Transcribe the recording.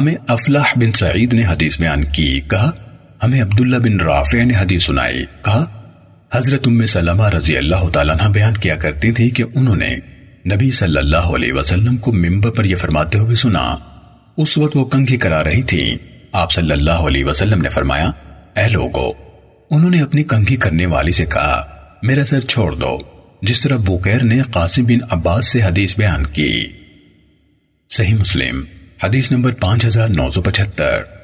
ہمیں افلاح بن سعید نے حدیث بیان کی۔ کہا، ہمیں عبداللہ بن رافع نے حدیث سنائی۔ کہا، حضرت ام سلمہ رضی اللہ تعالیٰ عنہ بیان کیا کرتی تھی کہ انہوں نے نبی صلی اللہ علیہ وسلم کو ممبر پر یہ فرماتے ہوئے سنا۔ اس وقت وہ کنگھی کرا رہی تھی آپ صلی اللہ علیہ وسلم نے فرمایا، اے لوگو، انہوں نے اپنی کنگھی کرنے والی سے کہا، میرا سر چھوڑ دو۔ جس طرح بوکیر نے قاسم بن عباس سے حدیث بیان کی۔ صحیح مسلم۔ حدیث نمبر پانچ ہزار نو سو پچہتر۔